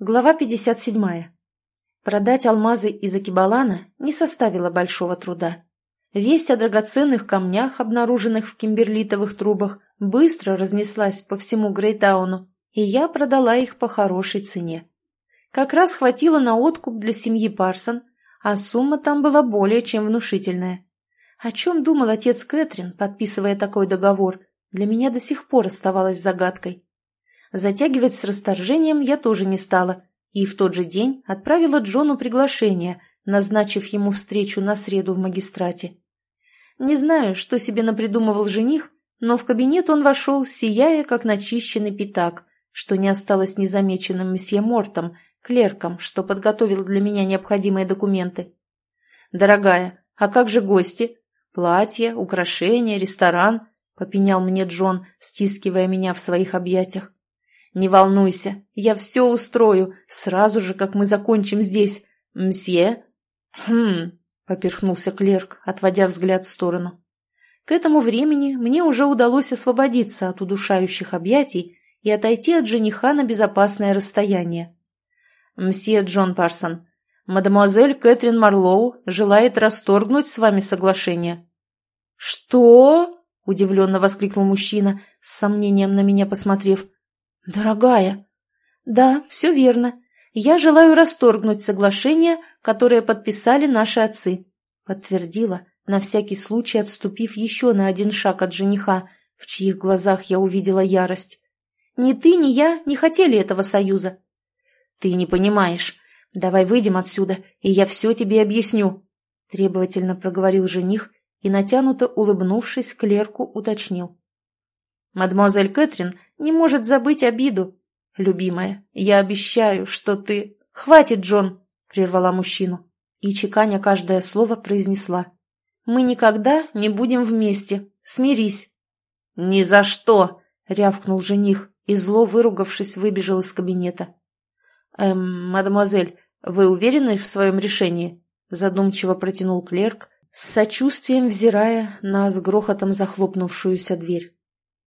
Глава 57. Продать алмазы из Акибалана не составило большого труда. Весть о драгоценных камнях, обнаруженных в кимберлитовых трубах, быстро разнеслась по всему Грейтауну, и я продала их по хорошей цене. Как раз хватило на откуп для семьи Парсон, а сумма там была более чем внушительная. О чем думал отец Кэтрин, подписывая такой договор, для меня до сих пор оставалось загадкой. Затягивать с расторжением я тоже не стала, и в тот же день отправила Джону приглашение, назначив ему встречу на среду в магистрате. Не знаю, что себе напридумывал жених, но в кабинет он вошел, сияя, как начищенный пятак, что не осталось незамеченным месье Мортом, клерком, что подготовил для меня необходимые документы. «Дорогая, а как же гости? Платье, украшения, ресторан?» — попенял мне Джон, стискивая меня в своих объятиях. «Не волнуйся, я все устрою, сразу же, как мы закончим здесь. Мсье?» «Хм...» — поперхнулся клерк, отводя взгляд в сторону. К этому времени мне уже удалось освободиться от удушающих объятий и отойти от жениха на безопасное расстояние. «Мсье Джон Парсон, мадемуазель Кэтрин Марлоу желает расторгнуть с вами соглашение». «Что?» — удивленно воскликнул мужчина, с сомнением на меня посмотрев. «Дорогая!» «Да, все верно. Я желаю расторгнуть соглашение, которое подписали наши отцы», — подтвердила, на всякий случай отступив еще на один шаг от жениха, в чьих глазах я увидела ярость. «Ни ты, ни я не хотели этого союза». «Ты не понимаешь. Давай выйдем отсюда, и я все тебе объясню», — требовательно проговорил жених и, натянуто улыбнувшись, клерку уточнил. «Мадемуазель Кэтрин не может забыть обиду. Любимая, я обещаю, что ты... Хватит, Джон, прервала мужчину и, чеканя каждое слово, произнесла. Мы никогда не будем вместе. Смирись. Ни за что, рявкнул жених и, зло выругавшись, выбежал из кабинета. «Эм, мадемуазель, вы уверены в своем решении?» задумчиво протянул клерк, с сочувствием взирая на с грохотом захлопнувшуюся дверь.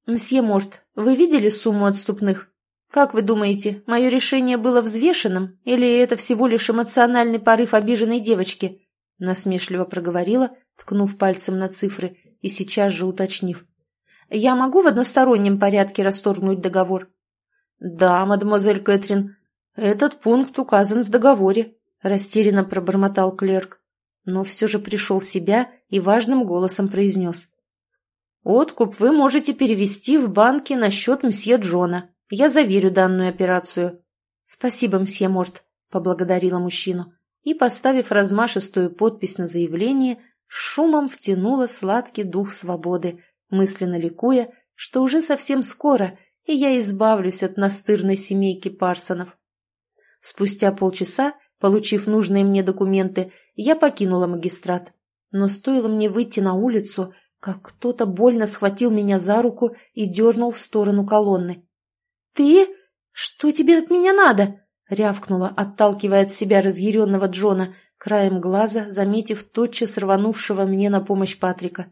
«Мсье Морт, вы видели сумму отступных? Как вы думаете, мое решение было взвешенным, или это всего лишь эмоциональный порыв обиженной девочки?» Насмешливо проговорила, ткнув пальцем на цифры и сейчас же уточнив. «Я могу в одностороннем порядке расторгнуть договор?» «Да, мадемуазель Кэтрин, этот пункт указан в договоре», — растерянно пробормотал клерк, но все же пришел в себя и важным голосом произнес. Откуп вы можете перевести в банке на счет мсье Джона. Я заверю данную операцию. Спасибо, мсье Морт, поблагодарила мужчину и, поставив размашистую подпись на заявление, шумом втянула сладкий дух свободы, мысленно ликуя, что уже совсем скоро, и я избавлюсь от настырной семейки Парсонов. Спустя полчаса, получив нужные мне документы, я покинула магистрат. Но стоило мне выйти на улицу, как кто-то больно схватил меня за руку и дернул в сторону колонны. «Ты? Что тебе от меня надо?» — рявкнула, отталкивая от себя разъяренного Джона, краем глаза заметив тотчас рванувшего мне на помощь Патрика.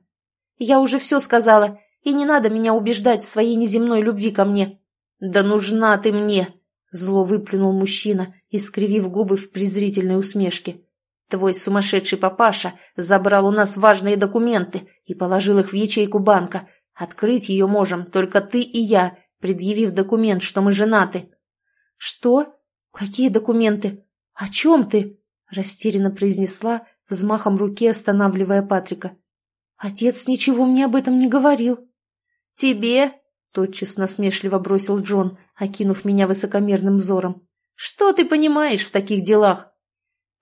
«Я уже все сказала, и не надо меня убеждать в своей неземной любви ко мне». «Да нужна ты мне!» — зло выплюнул мужчина, искривив губы в презрительной усмешке. Твой сумасшедший папаша забрал у нас важные документы и положил их в ячейку банка. Открыть ее можем только ты и я, предъявив документ, что мы женаты». «Что? Какие документы? О чем ты?» растерянно произнесла, взмахом руки останавливая Патрика. «Отец ничего мне об этом не говорил». «Тебе?» — тотчас насмешливо бросил Джон, окинув меня высокомерным взором. «Что ты понимаешь в таких делах?»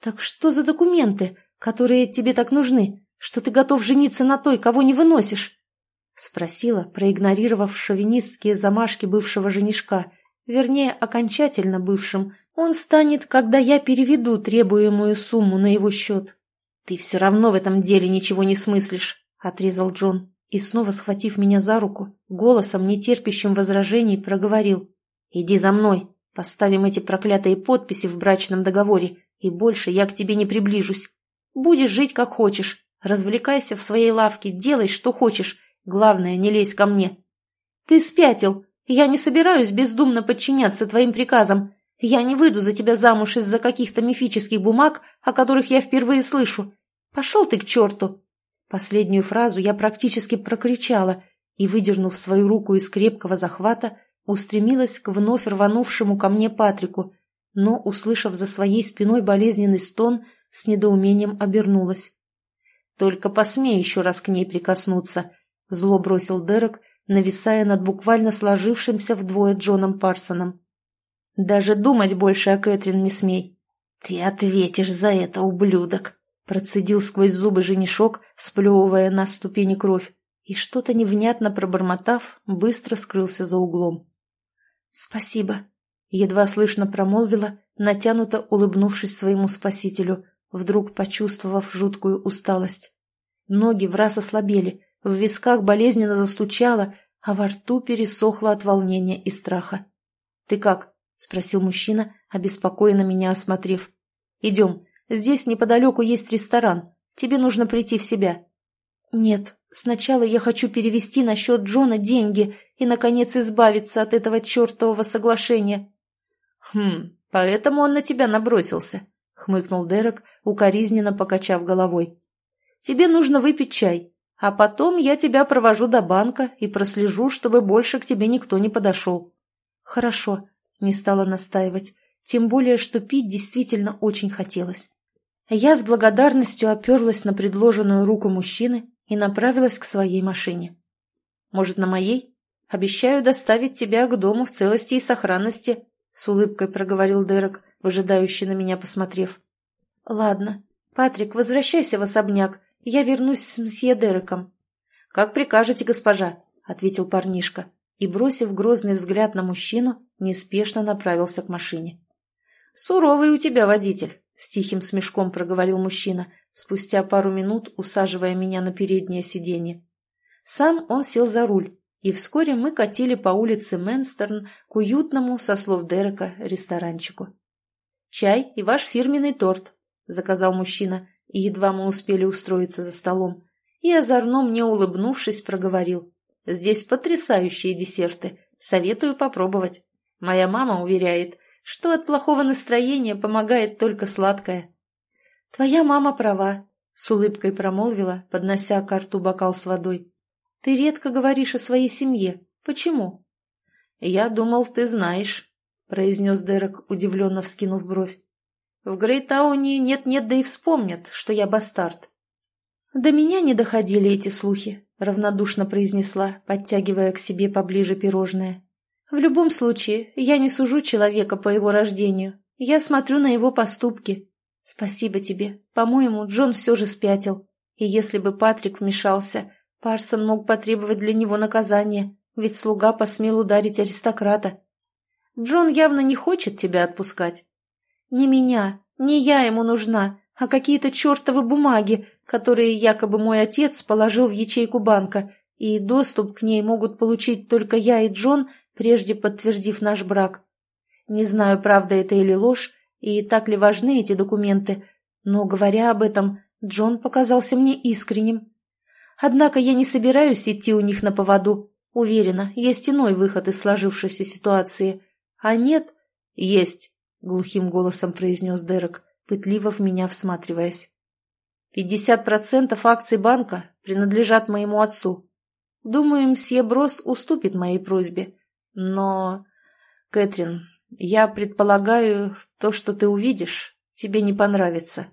«Так что за документы, которые тебе так нужны, что ты готов жениться на той, кого не выносишь?» Спросила, проигнорировав шовинистские замашки бывшего женишка, вернее, окончательно бывшим. Он станет, когда я переведу требуемую сумму на его счет. «Ты все равно в этом деле ничего не смыслишь», — отрезал Джон. И снова, схватив меня за руку, голосом, нетерпящим возражений, проговорил. «Иди за мной, поставим эти проклятые подписи в брачном договоре, и больше я к тебе не приближусь. Будешь жить как хочешь, развлекайся в своей лавке, делай, что хочешь. Главное, не лезь ко мне. Ты спятил. Я не собираюсь бездумно подчиняться твоим приказам. Я не выйду за тебя замуж из-за каких-то мифических бумаг, о которых я впервые слышу. Пошел ты к черту!» Последнюю фразу я практически прокричала и, выдернув свою руку из крепкого захвата, устремилась к вновь рванувшему ко мне Патрику, но, услышав за своей спиной болезненный стон, с недоумением обернулась. «Только посмей еще раз к ней прикоснуться», — зло бросил Дерек, нависая над буквально сложившимся вдвое Джоном Парсоном. Даже думать больше о Кэтрин не смей. Ты ответишь за это, ублюдок, процедил сквозь зубы женишок, сплевывая на ступени кровь, и что-то невнятно пробормотав, быстро скрылся за углом. Спасибо, едва слышно промолвила, натянуто улыбнувшись своему спасителю, вдруг почувствовав жуткую усталость. Ноги в раз ослабели, в висках болезненно застучало, а во рту пересохло от волнения и страха. «Ты как?» — спросил мужчина, обеспокоенно меня осмотрев. «Идем. Здесь неподалеку есть ресторан. Тебе нужно прийти в себя». «Нет, сначала я хочу перевести на счет Джона деньги и, наконец, избавиться от этого чертового соглашения». «Хм, поэтому он на тебя набросился», — хмыкнул Дерек, укоризненно покачав головой. «Тебе нужно выпить чай, а потом я тебя провожу до банка и прослежу, чтобы больше к тебе никто не подошел». «Хорошо», не стала настаивать, тем более, что пить действительно очень хотелось. Я с благодарностью оперлась на предложенную руку мужчины и направилась к своей машине. «Может, на моей? Обещаю доставить тебя к дому в целости и сохранности», — с улыбкой проговорил Дерек, выжидающий на меня посмотрев. «Ладно. Патрик, возвращайся в особняк, я вернусь с мсье Дереком». «Как прикажете, госпожа», — ответил парнишка и, бросив грозный взгляд на мужчину, неспешно направился к машине. «Суровый у тебя водитель», — с тихим смешком проговорил мужчина, спустя пару минут усаживая меня на переднее сиденье. Сам он сел за руль, и вскоре мы катили по улице Менстерн к уютному, со слов Дерека, ресторанчику. «Чай и ваш фирменный торт», — заказал мужчина, и едва мы успели устроиться за столом, и, озорно мне улыбнувшись, проговорил. «Здесь потрясающие десерты, советую попробовать». Моя мама уверяет, что от плохого настроения помогает только сладкое. «Твоя мама права», — с улыбкой промолвила, поднося к рту бокал с водой. «Ты редко говоришь о своей семье. Почему?» «Я думал, ты знаешь», — произнес Дерек, удивленно вскинув бровь. «В Грейтауне нет-нет, да и вспомнят, что я бастард». «До меня не доходили эти слухи», — равнодушно произнесла, подтягивая к себе поближе пирожное. В любом случае, я не сужу человека по его рождению. Я смотрю на его поступки. Спасибо тебе. По-моему, Джон все же спятил. И если бы Патрик вмешался, Парсон мог потребовать для него наказания, ведь слуга посмел ударить аристократа. Джон явно не хочет тебя отпускать. Не меня, не я ему нужна, а какие-то чертовы бумаги, которые якобы мой отец положил в ячейку банка, и доступ к ней могут получить только я и Джон прежде подтвердив наш брак. Не знаю, правда это или ложь, и так ли важны эти документы, но, говоря об этом, Джон показался мне искренним. Однако я не собираюсь идти у них на поводу. Уверена, есть иной выход из сложившейся ситуации. А нет? Есть, — глухим голосом произнес Дерек, пытливо в меня всматриваясь. Пятьдесят процентов акций банка принадлежат моему отцу. Думаю, мсье Брос уступит моей просьбе, но, Кэтрин, я предполагаю, то, что ты увидишь, тебе не понравится.